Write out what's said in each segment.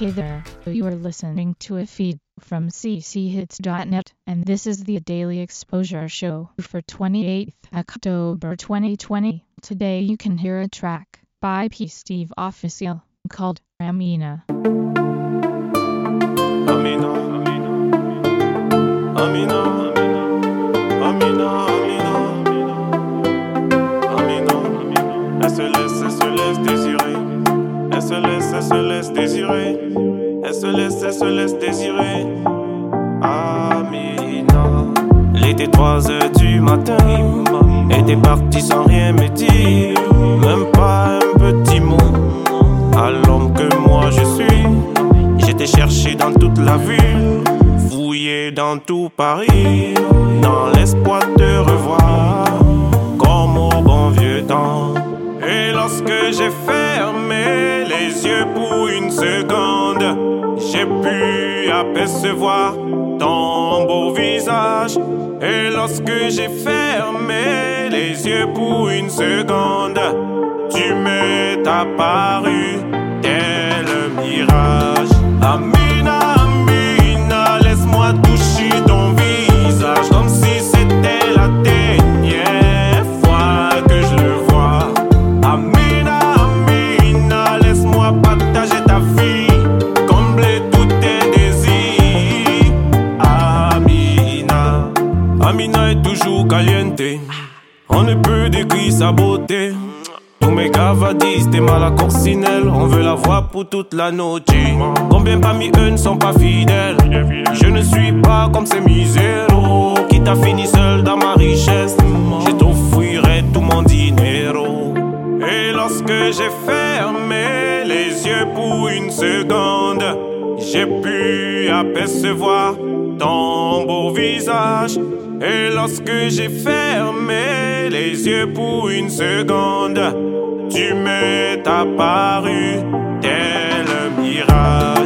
Hey there, you are listening to a feed from cchits.net, and this is the Daily Exposure Show for 28th October 2020. Today you can hear a track by P. Steve Official called Amina. Elle se laisse désirer. Elle se laisse, elle se laisse désirer. Amina. Était 3 heures du matin. Elle était partie sans rien me dire. Même pas un petit mot. À l'homme que moi je suis. J'étais cherché dans toute la ville. Fouillé dans tout Paris. J'ai pu apercevoir ton beau visage. Et lorsque j'ai fermé les yeux pour une seconde, tu m'es apparu Tous mes gavadis, t'es mal à corsinelle. On veut la voir pour toute la noche. Combien parmi eux ne sont pas fidèles? Je ne suis pas comme ces miséros qui t'a fini seul dans ma richesse. Je t'offrirai tout mon dinero. Et lorsque j'ai fermé les yeux pour une seconde, j'ai pu apercevoir ton beau visage. Et lorsque j'ai fermé les yeux pour une seconde, tu m'es apparu tel un mirage.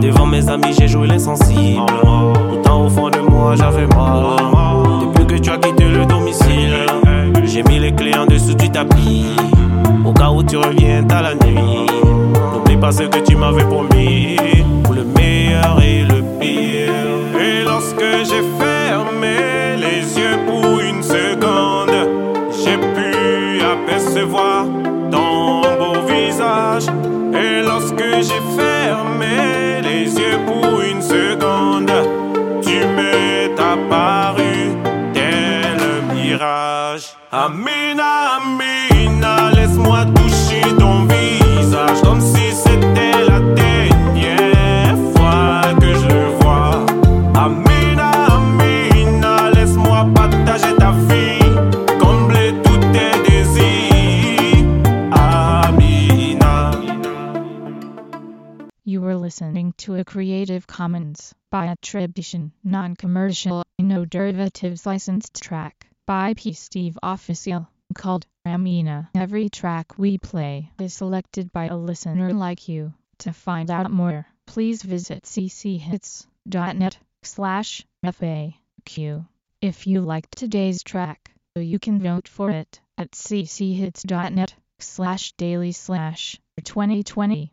Devant mes amis, j'ai joué l'insensible. Pourtant, au fond de moi, j'avais mal. Depuis que tu as quitté le domicile, j'ai mis les clés en dessous du tapis. Au cas où tu reviens à la nuit. N'oublie pas ce que tu m'avais promis. Pour le meilleur et le pire. Et lorsque j'ai fermé les yeux j'ai fermé les yeux pour une seconde, tu m'es apparu tel un mirage. Amina, Amina, laisse-moi toucher ton visage listening to a Creative Commons by attribution, non-commercial, no derivatives licensed track by P. Steve Official called Amina. Every track we play is selected by a listener like you. To find out more, please visit cchits.net slash FAQ. If you liked today's track, you can vote for it at cchits.net slash daily slash 2020